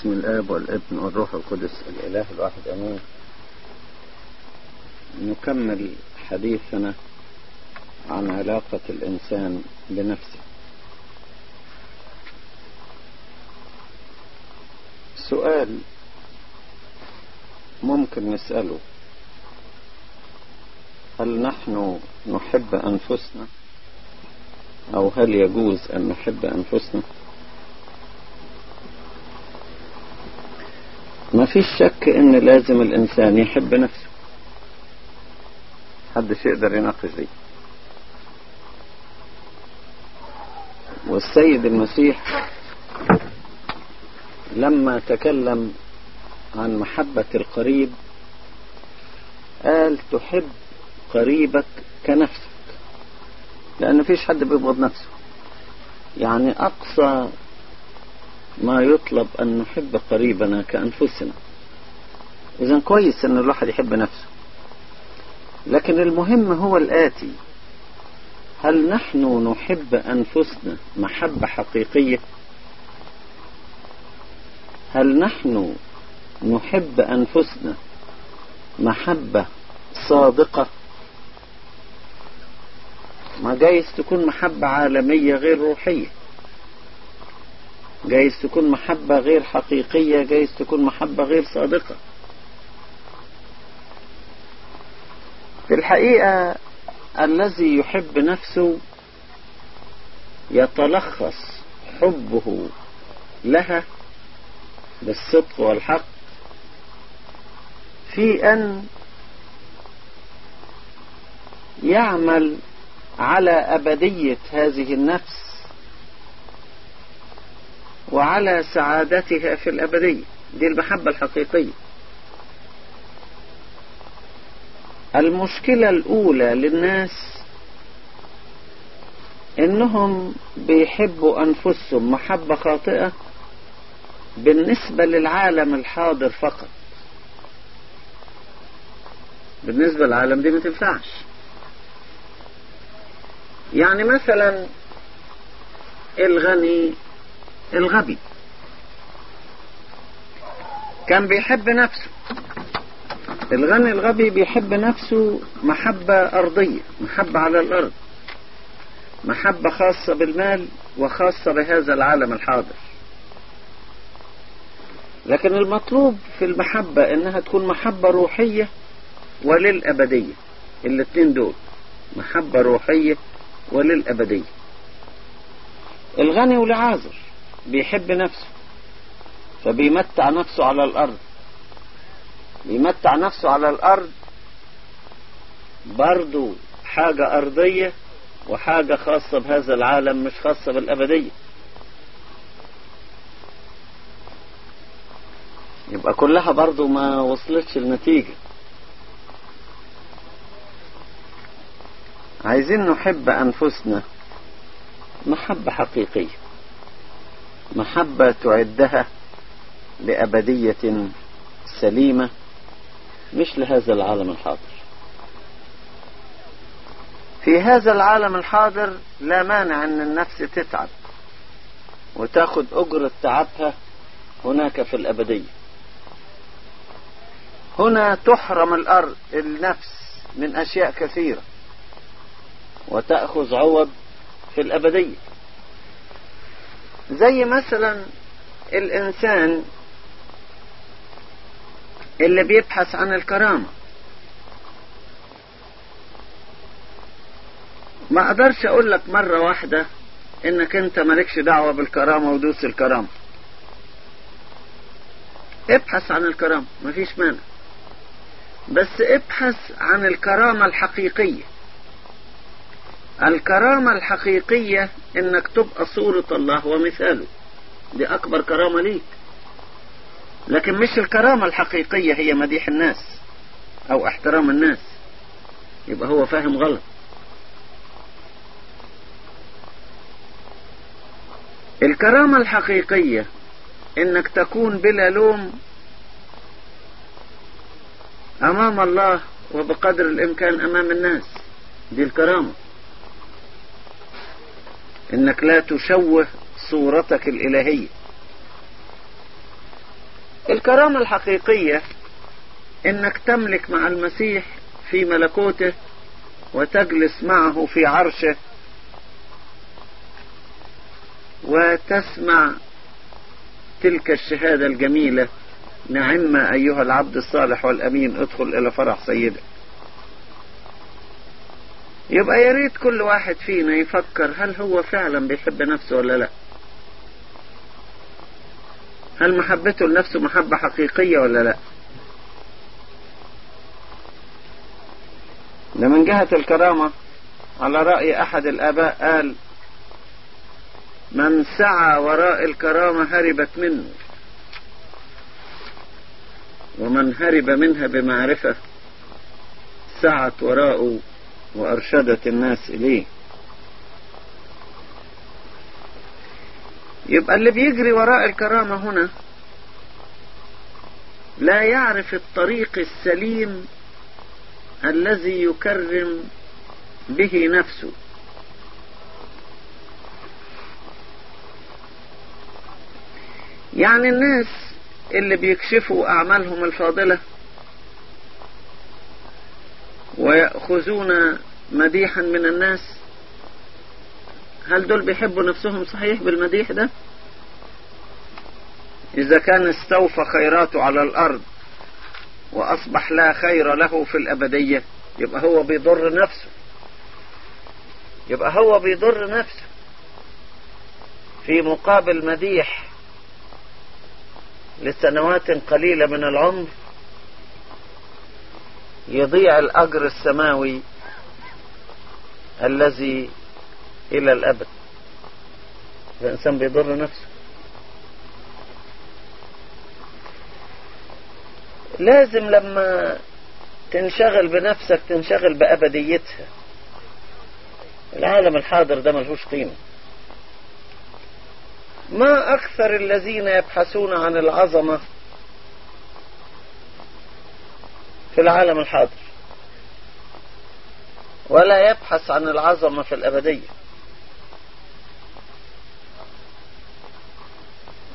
باسم الآب والابن والروح القدس. الإله الواحد أمين. نكمل حديثنا عن علاقة الإنسان بنفسه. سؤال ممكن نسأله. هل نحن نحب أنفسنا؟ أو هل يجوز أن نحب أنفسنا؟ ما فيش شك إن لازم الإنسان يحب نفسه. محدش يقدر يناقش دي والسيد المسيح لما تكلم عن محبة القريب قال تحب قريبك كنفسك. لأن فيش حد بيبغض نفسه. يعني أقصى ما يطلب أن نحب قريبنا كأنفسنا. إذا كويس أن الواحد يحب نفسه. لكن المهم هو الآتي. هل نحن نحب أنفسنا محبة حقيقية؟ هل نحن نحب أنفسنا محبة صادقة؟ ما جايز تكون محبة عالمية غير روحية. جايز تكون محبة غير حقيقية جايز تكون محبة غير صادقة. في الحقيقة الذي يحب نفسه يتلخص حبه لها بالصدق والحق في أن يعمل على أبدية هذه النفس وعلى سعادتها في الأبدية دي المحبة الحقيقية. المشكلة الأولى للناس إنهم بيحبوا أنفسهم محبة خاطئة بالنسبة للعالم الحاضر فقط. بالنسبة للعالم دي ما تنفعش. يعني مثلا الغني الغبي. كان بيحب نفسه. الغني الغبي بيحب نفسه محبة أرضية محبة على الأرض. محبة خاصة بالمال وخاصة بهذا العالم الحاضر. لكن المطلوب في المحبة إنها تكون محبة روحية وللأبدية. الاثنين دول محبة روحية وللأبدية. الغني والعازر. بيحب نفسه فبيمتع نفسه على الأرض. بيمتع نفسه على الأرض برضو حاجة أرضية وحاجة خاصة بهذا العالم مش خاصة بالأبدية. يبقى كلها برضو ما وصلتش النتيجة. عايزين نحب أنفسنا محبة حقيقية. محبة تعدها لأبدية سليمة مش لهذا العالم الحاضر. في هذا العالم الحاضر لا مانع أن النفس تتعب وتاخد اجرة تعبها هناك في الأبدية. هنا تحرم الأرض النفس من أشياء كثيرة وتأخذ عوض في الأبدية. زي مثلا الإنسان اللي بيبحث عن الكرامة. ما أقدرش أقول لك مرة واحدة إنك أنت مالكش دعوة بالكرامة ودوس الكرامة. ابحث عن الكرامة مفيش مانع. بس ابحث عن الكرامة الحقيقية. الكرامة الحقيقية إنك تبقى صورة الله ومثاله. دي أكبر كرامة ليك. لكن مش الكرامة الحقيقية هي مديح الناس أو احترام الناس. يبقى هو فاهم غلط. الكرامة الحقيقية إنك تكون بلا لوم أمام الله وبقدر الإمكان أمام الناس. دي الكرامة. إنك لا تشوه صورتك الإلهية. الكرامة الحقيقية إنك تملك مع المسيح في ملكوته وتجلس معه في عرشه وتسمع تلك الشهادة الجميلة. نعم أيها العبد الصالح والأمين. ادخل إلى فرح سيدك. يبقى يا ريت كل واحد فينا يفكر هل هو فعلا بيحب نفسه ولا لا. هل محبته لنفسه محبة حقيقية ولا لا؟ ده من جهة الكرامة. على رأي أحد الآباء قال من سعى وراء الكرامة هربت منه. ومن هرب منها بمعرفة سعت وراءه وأرشدت الناس إليه. يبقى اللي بيجري وراء الكرامة هنا لا يعرف الطريق السليم الذي يكرم به نفسه. يعني الناس اللي بيكشفوا أعمالهم الفاضلة ويأخذون مديحا من الناس. هل دول بيحبوا نفسهم صحيح بالمديح ده؟ إذا كان استوفى خيراته على الأرض وأصبح لا خير له في الأبدية يبقى هو بيضر نفسه. يبقى هو بيضر نفسه. في مقابل مديح لسنوات قليلة من العمر يضيع الأجر السماوي الذي إلى الأبد. الإنسان بيضر نفسه. لازم لما تنشغل بنفسك تنشغل بأبديتها. العالم الحاضر ده ملهوش قيمة. ما أكثر الذين يبحثون عن العظمة في العالم الحاضر. ولا يبحث عن العظمة في الأبدية.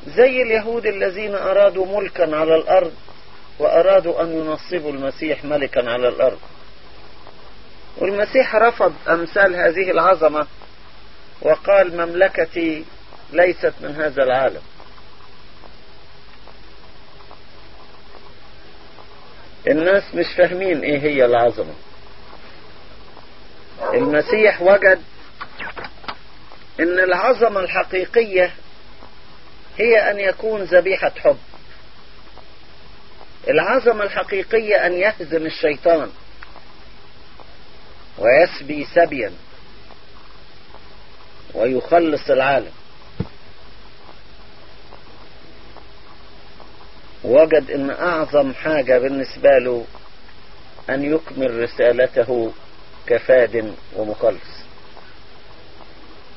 زي اليهود الذين أرادوا ملكا على الأرض وأرادوا أن ينصبوا المسيح ملكا على الأرض. والمسيح رفض أمثال هذه العظمة وقال مملكتي ليست من هذا العالم. الناس مش فاهمين إيه هي العظمة. المسيح وجد إن العظمة الحقيقية هي أن يكون ذبيحة حب. العظمة الحقيقية أن يهزم الشيطان. ويسبي سبيا. ويخلص العالم. وجد إن أعظم حاجة بالنسبة له أن يكمل رسالته كفاد ومخلص.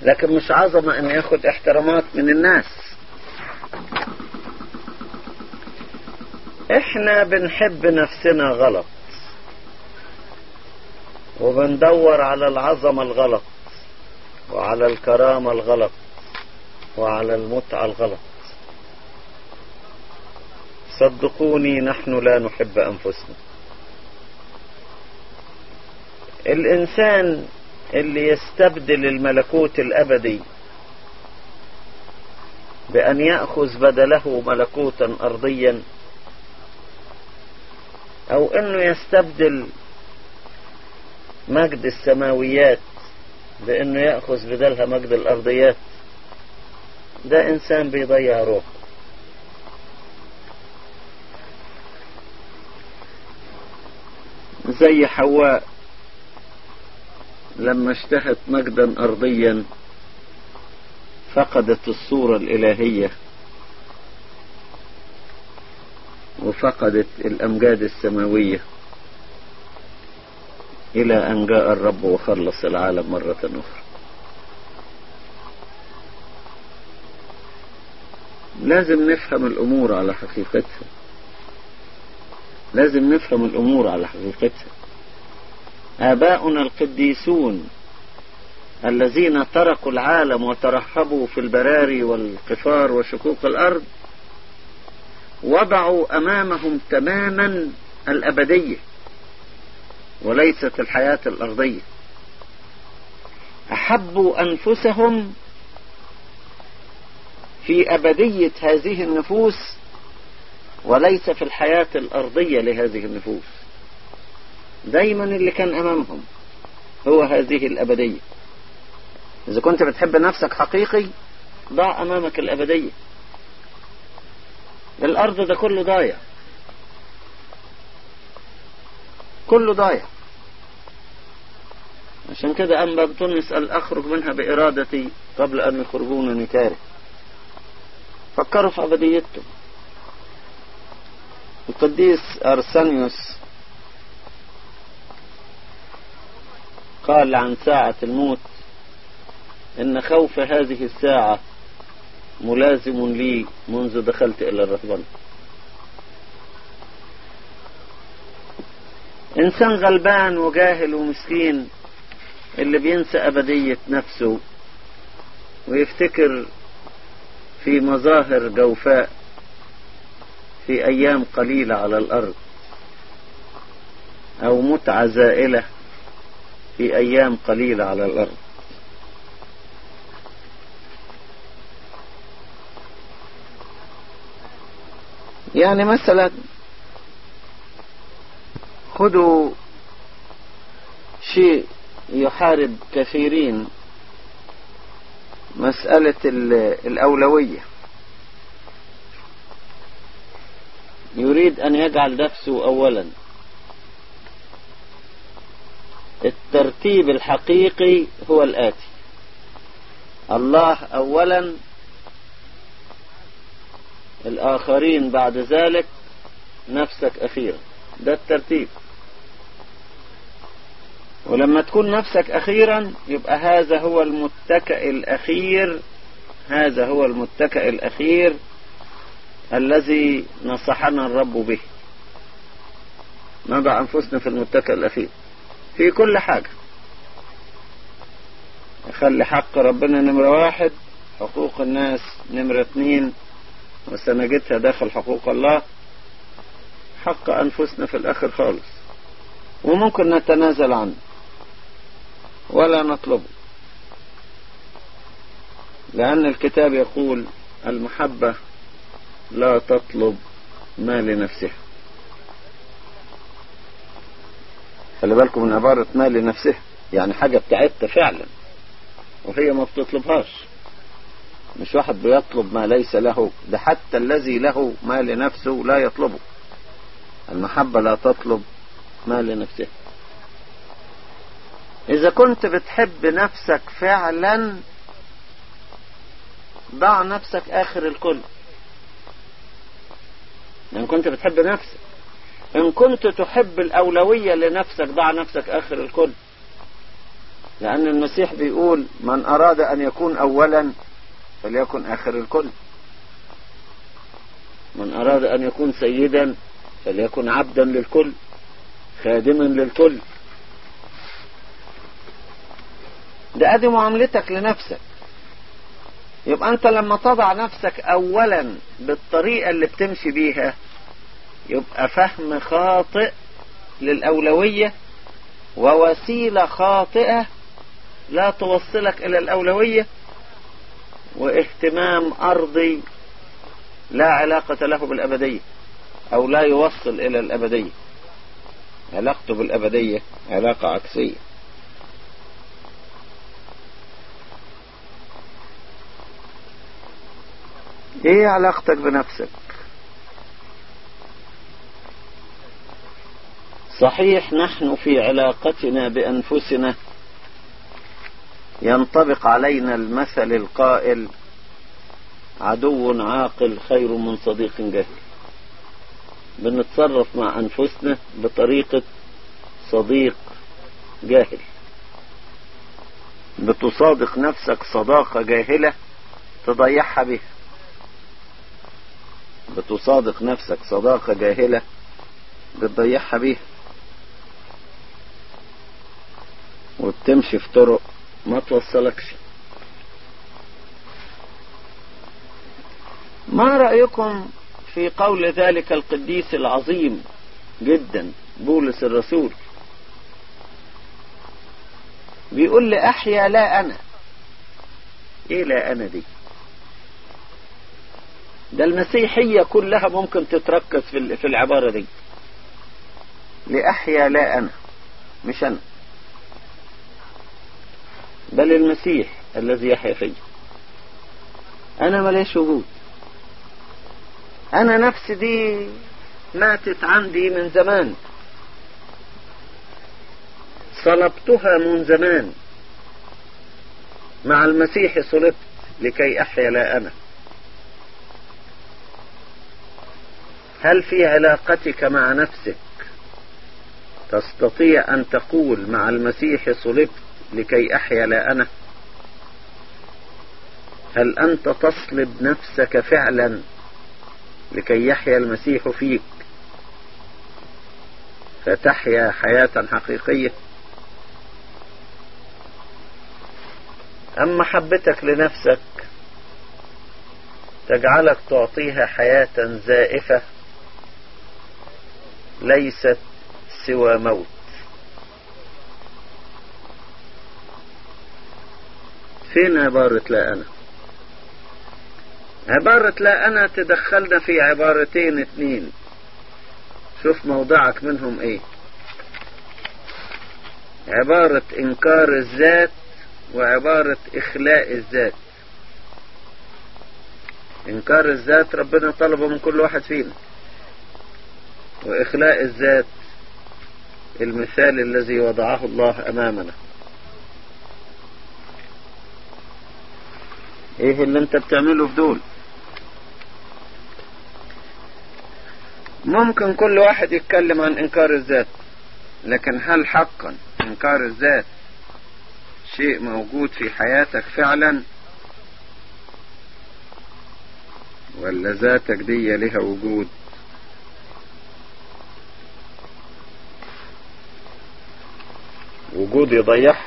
لكن مش عظمة إن ياخد احترامات من الناس. إحنا بنحب نفسنا غلط. وبندور على العظمة الغلط وعلى الكرامة الغلط وعلى المتعة الغلط. صدقوني نحن لا نحب أنفسنا. الإنسان اللي يستبدل الملكوت الأبدي بأن يأخذ بدله ملكوتا أرضيا أو أنه يستبدل مجد السماويات بأنه يأخذ بدلها مجد الأرضيات ده إنسان بيضيع روحه. زي حواء. لما اشتهت مجدا أرضيا فقدت الصورة الإلهية وفقدت الأمجاد السماوية. إلى أن جاء الرب وخلص العالم مرة أخرى. لازم نفهم الأمور على حقيقتها. لازم نفهم الأمور على حقيقتها. آباؤنا القديسون الذين تركوا العالم وترحبوا في البراري والقفار وشقوق الأرض وضعوا أمامهم تماما الأبدية وليست الحياة الأرضية. أحبوا أنفسهم في أبدية هذه النفوس وليس في الحياة الأرضية لهذه النفوس. دايما اللي كان أمامهم هو هذه الأبدية. إذا كنت بتحب نفسك حقيقي ضع أمامك الأبدية. الأرض ده كله ضايع. كله ضايع. عشان كده بطنس قال أخرج منها بإرادتي قبل أن يخرجونني كاره. فكروا في أبديتهم. القديس أرسانيوس قال عن ساعة الموت إن خوف هذه الساعة ملازم لي منذ دخلت إلى الرهبنة إنسان غلبان وجاهل ومسكين اللي بينسى أبدية نفسه ويفتكر في مظاهر جوفاء. في أيام قليلة على الأرض أو متعة زائلة في أيام قليلة على الأرض. يعني مثلا خذوا شيء يحارب كثيرين مسألة الأولوية. يريد أن يجعل نفسه أولا. الترتيب الحقيقي هو الآتي. الله أولا الآخرين بعد ذلك نفسك أخيرا. ده الترتيب. ولما تكون نفسك أخيرا يبقى هذا هو المتكئ الأخير. هذا هو المتكئ الأخير. الذي نصحنا الرب به. نضع أنفسنا في المتكئ الأخير؟ في كل حاجة. خلي حق ربنا نمرة واحد حقوق الناس نمرة اتنين وسنجدها داخل حقوق الله. حق أنفسنا في الآخر خالص. وممكن نتنازل عنه. ولا نطلبه. لأن الكتاب يقول المحبة لا تطلب ما لنفسها خلي بالكم من عبارة ما لنفسها يعني حاجة بتاعتها فعلا وهي ما بتطلبهاش. مش واحد بيطلب ما ليس له ده حتى الذي له ما لنفسه لا يطلبه. المحبة لا تطلب ما لنفسها إذا كنت بتحب نفسك فعلا ضع نفسك آخر الكل. إن كنت بتحب نفسك. إن كنت تحب الأولوية لنفسك ضع نفسك آخر الكل. لأن المسيح بيقول من أراد أن يكون أولا فليكن آخر الكل. من أراد أن يكون سيدا فليكن عبدا للكل خادما للكل. ده أدي معاملتك لنفسك. يبقى انت لما تضع نفسك اولا بالطريقة اللي بتمشي بيها يبقى فهم خاطئ للأولوية ووسيلة خاطئة لا توصلك إلى الأولوية واهتمام أرضي لا علاقة له بالأبدية أو لا يوصل إلى الأبدية. علاقته بالأبدية علاقة عكسية. إيه علاقتك بنفسك؟ صحيح نحن في علاقتنا بأنفسنا. ينطبق علينا المثل القائل عدو عاقل خير من صديق جاهل. بنتصرف مع أنفسنا بطريقة صديق جاهل. بتصادق نفسك صداقة جاهلة تضيعها بها. بتصادق نفسك صداقة جاهلة بتضيعها بيها. وبتمشي في طرق ما توصلكش. ما رأيكم في قول ذلك القديس العظيم جدا بولس الرسول؟ بيقول لي أحيا لا أنا. إيه لا أنا دي؟ ده المسيحية كلها ممكن تتركز في في العبارة دي. لأحيا لا أنا مش أنا. بل المسيح الذي يحيا فيه أنا مليش وجود. أنا نفسي دي ماتت عندي من زمان. صلبتها من زمان. مع المسيح صلبت لكي أحيا لا أنا. هل في علاقتك مع نفسك؟ تستطيع أن تقول مع المسيح صلبت لكي أحيا لا أنا؟ هل أنت تصلب نفسك فعلا لكي يحيا المسيح فيك؟ فتحيا حياة حقيقية؟ أم محبتك لنفسك تجعلك تعطيها حياة زائفة؟ ليست سوى موت. فين عبارة لا أنا؟ عبارة لا أنا تدخلنا في عبارتين اتنين شوف موضعك منهم إيه. عبارة إنكار الذات وعبارة إخلاء الذات. إنكار الذات ربنا طلبه من كل واحد فينا. وإخلاء الذات المثال الذي وضعه الله أمامنا. إيه اللي أنت بتعمله في دول؟ ممكن كل واحد يتكلم عن إنكار الذات لكن هل حقا إنكار الذات شيء موجود في حياتك فعلا؟ ولا ذاتك دي لها وجود؟ وجود يضيعها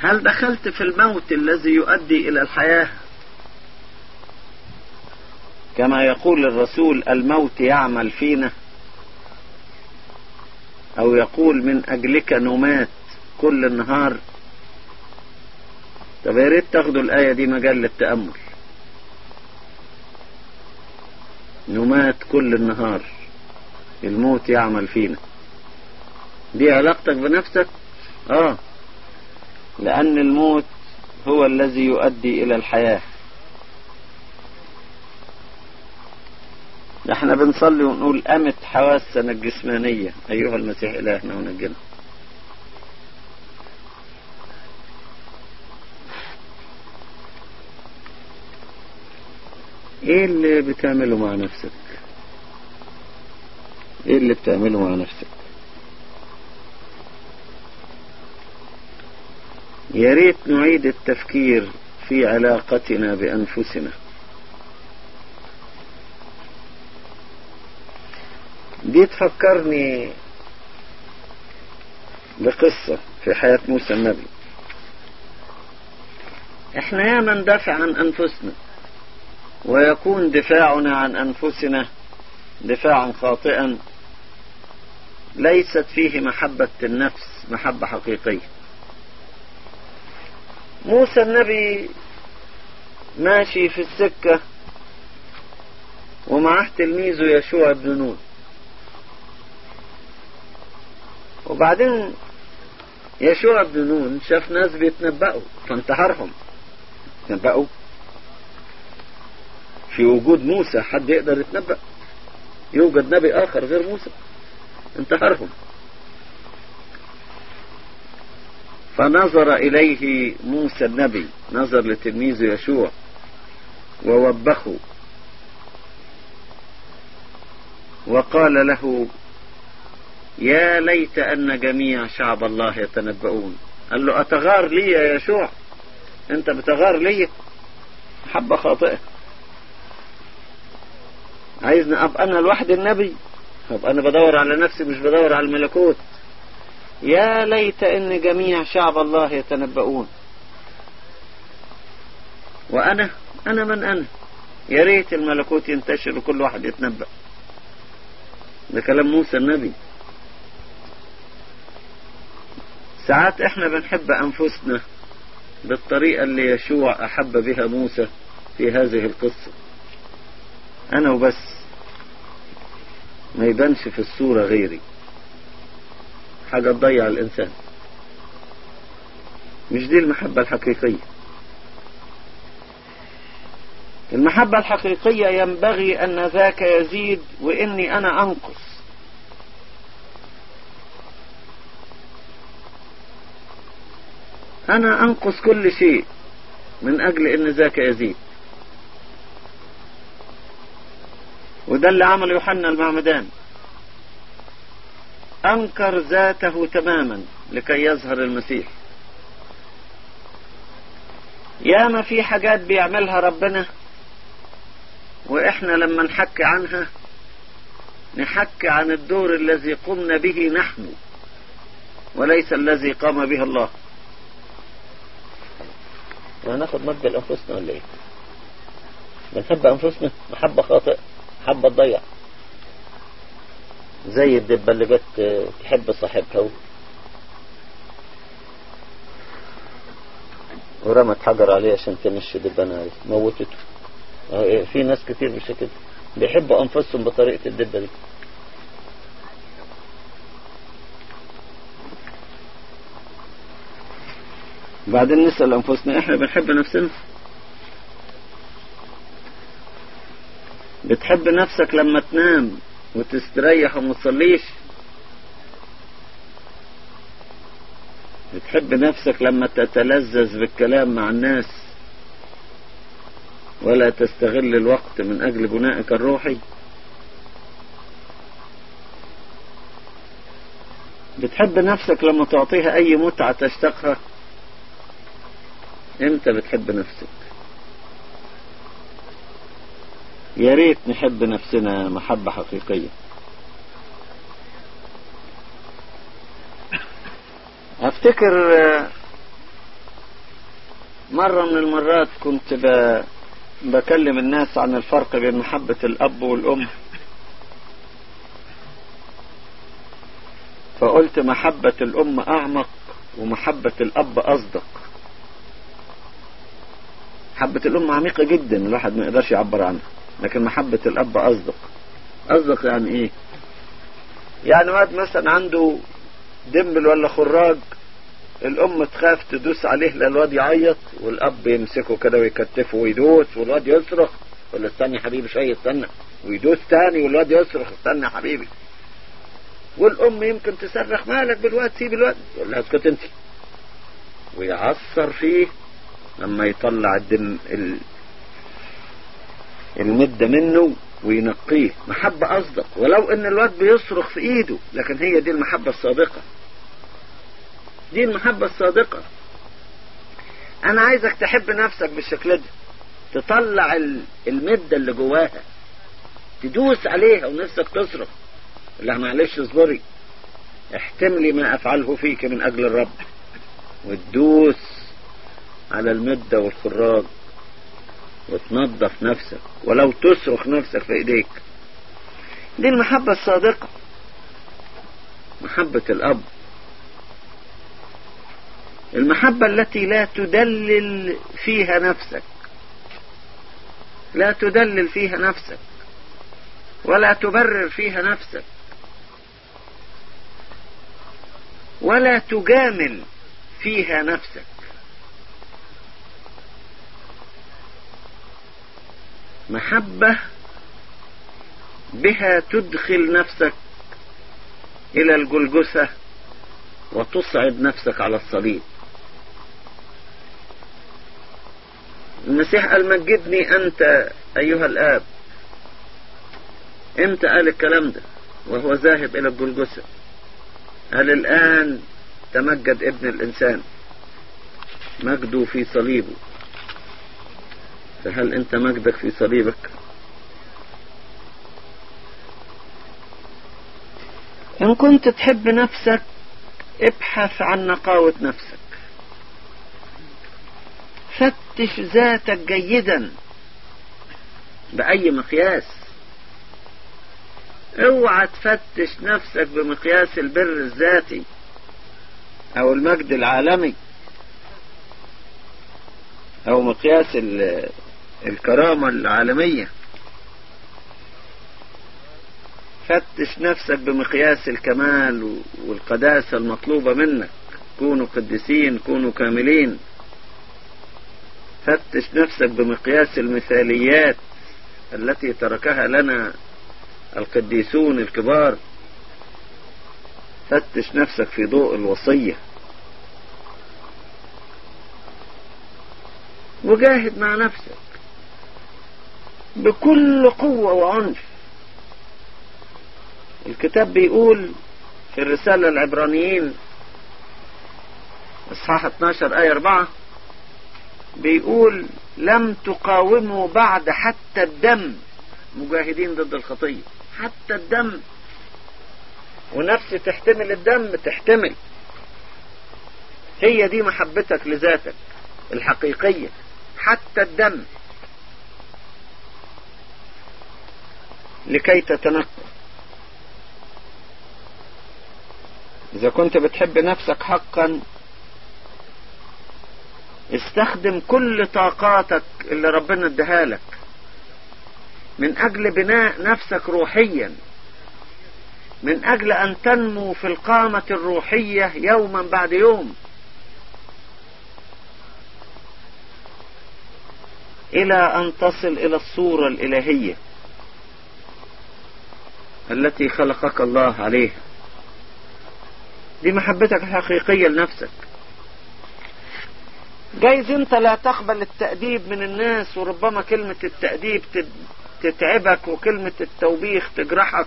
هل دخلت في الموت الذي يؤدي إلى الحياة؟ كما يقول الرسول الموت يعمل فينا. أو يقول من أجلك نمات كل النهار طب يا ريت تاخدوا الآية دي مجال للتأمل. نمات كل النهار. الموت يعمل فينا. دي علاقتك بنفسك؟ آه. لأن الموت هو الذي يؤدي إلى الحياة. إحنا بنصلي ونقول أمت حواسنا الجسمانية. أيها المسيح إلهنا ونجنا إيه اللي بتعمله مع نفسك؟ إيه اللي بتعمله مع نفسك؟ يا ريت نعيد التفكير في علاقتنا بأنفسنا. دي تفكرني بقصة في حياة موسى النبي. إحنا ياما ندافع عن أنفسنا. ويكون دفاعنا عن أنفسنا دفاعا خاطئا ليست فيه محبة النفس محبة حقيقية. موسى النبي ماشي في السكة ومعه تلميذه يشوع بن نون. وبعدين يشوع بن نون شاف ناس بيتنبأوا فانتحرهم. تنبأوا. في وجود موسى حد يقدر يتنبأ. يوجد نبي آخر غير موسى. انتحرهم. فنظر إليه موسى النبي. نظر لتلميذه يشوع. ووبخه. وقال له يا ليت أن جميع شعب الله يتنبؤون. قال له أتغار لي يا يشوع؟ أنت بتغار لي؟ حبة خاطئة عايزني أبقى أنا لوحدي النبي. أبقى أنا بدور على نفسي مش بدور على الملكوت. يا ليت إن جميع شعب الله يتنبؤون. وأنا أنا من أنا. يا ريت الملكوت ينتشر وكل واحد يتنبأ. ده كلام موسى النبي. ساعات إحنا بنحب أنفسنا بالطريقة اللي يشوع أحب بها موسى في هذه القصة. أنا وبس. ما يبانش في الصورة غيري. حاجة تضيع الإنسان. مش دي المحبة الحقيقية. المحبة الحقيقية ينبغي أن ذاك يزيد وإني أنا أنقص. أنا أنقص كل شيء من أجل أن ذاك يزيد. وده اللي عمل يوحنا المعمدان أنكر ذاته تماما لكي يظهر المسيح. ياما في حاجات بيعملها ربنا وإحنا لما نحكي عنها نحكي عن الدور الذي قمنا به نحن وليس الذي قام به الله. هناخد مجد لأنفسنا ولا إيه؟ بنحب أنفسنا محبة خاطئة. محبة تضيع زي الدبة اللي جت تحب صاحبها ورمت حجر عليه عشان تمشي دبانة عليه موتته. في ناس كتير مش كده. بيحبوا أنفسهم بطريقة الدبة دي. بعدين نسأل أنفسنا إحنا بنحب نفسنا. بتحب نفسك لما تنام وتستريح وما تصليش. بتحب نفسك لما تتلذذ بالكلام مع الناس ولا تستغل الوقت من أجل بنائك الروحي. بتحب نفسك لما تعطيها أي متعة تشتقها. إمتى بتحب نفسك؟ يا ريت نحب نفسنا محبة حقيقية. أفتكر مرة من المرات كنت. بكلم الناس عن الفرق بين محبة الأب والأم. فقلت محبة الأم أعمق ومحبة الأب أصدق. محبة الأم عميقة جدا الواحد ما يقدرش يعبر عنها. لكن محبة الأب أصدق. أصدق يعني إيه؟ يعني واد مثلا عنده دمبل ولا خراج الأم تخاف تدوس عليه للواد يعيط والأب يمسكه كده ويكتفه ويدوس والواد يصرخ. ولا استنى يا حبيبي شوية استنى. ويدوس تاني والواد يصرخ استنى يا حبيبي. والأم يمكن تصرخ مالك بالواد؟ سيب الواد. يقول لها اسكت أنت. ويعصر فيه لما يطلع الدم ال... المدة منه وينقيه. محبة أصدق. ولو إن الواد بيصرخ في إيده لكن هي دي المحبة الصادقة. دي المحبة الصادقة. أنا عايزك تحب نفسك بالشكل ده. تطلع المدة اللي جواها. تدوس عليها ونفسك تصرخ. لا معلش اصبري. احتملي ما أفعله فيك من أجل الرب. وتدوس على المدة والخراج. وتنظف نفسك. ولو تصرخ نفسك في إيديك. دي المحبة الصادقة. محبة الأب. المحبة التي لا تدلل فيها نفسك. لا تدلل فيها نفسك. ولا تبرر فيها نفسك. ولا تجامل فيها نفسك. محبة بها تدخل نفسك إلى الجلجثة وتصعد نفسك على الصليب. المسيح قال مجدني أنت أيها الآب. إمتى قال الكلام ده؟ وهو ذاهب إلى الجلجثة قال الآن تمجد ابن الإنسان مجده في صليبه. فهل أنت مجدك في صليبك؟ إن كنت تحب نفسك ابحث عن نقاوة نفسك. فتش ذاتك جيدا. بأي مقياس؟ اوعى تفتش نفسك بمقياس البر الذاتي أو المجد العالمي أو مقياس الكرامة العالمية. فتش نفسك بمقياس الكمال والقداسة المطلوبة منك. كونوا قديسين كونوا كاملين. فتش نفسك بمقياس المثاليات التي تركها لنا القديسون الكبار. فتش نفسك في ضوء الوصية. وجاهد مع نفسك. بكل قوة وعنف. الكتاب بيقول في الرسالة العبرانيين إصحاح 12 آية 4 بيقول لم تقاوموا بعد حتى الدم. مجاهدين ضد الخطية. حتى الدم. ونفسي تحتمل الدم تحتمل. هي دي محبتك لذاتك الحقيقية. حتى الدم. لكي تتنقى إذا كنت بتحب نفسك حقا استخدم كل طاقاتك اللي ربنا اداها لك من أجل بناء نفسك روحيا من أجل أن تنمو في القامة الروحية يوما بعد يوم. إلى أن تصل إلى الصورة الإلهية. التي خلقك الله عليها دي محبتك الحقيقية لنفسك. جايز انت لا تقبل التأديب من الناس وربما كلمة التأديب تتعبك وكلمة التوبيخ تجرحك.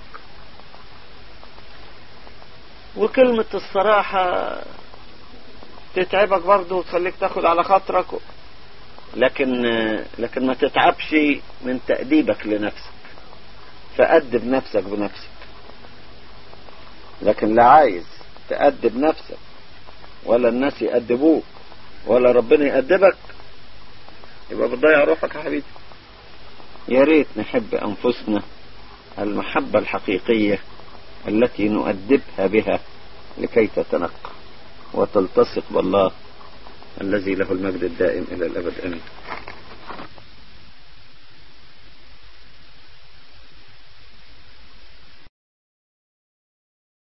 وكلمة الصراحة تتعبك برضه وتخليك تاخد على خاطرك. لكن لكن ما تتعبش من تأديبك لنفسك. فأدب نفسك بنفسك. لكن لا عايز تأدب نفسك. ولا الناس يأدبوك ولا ربنا يأدبك. يبقى بتضيع روحك يا حبيبي. يا ريت نحب أنفسنا المحبة الحقيقية التي نؤدبها بها لكي تتنقى وتلتصق بالله الذي له المجد الدائم إلى الأبد. أمين.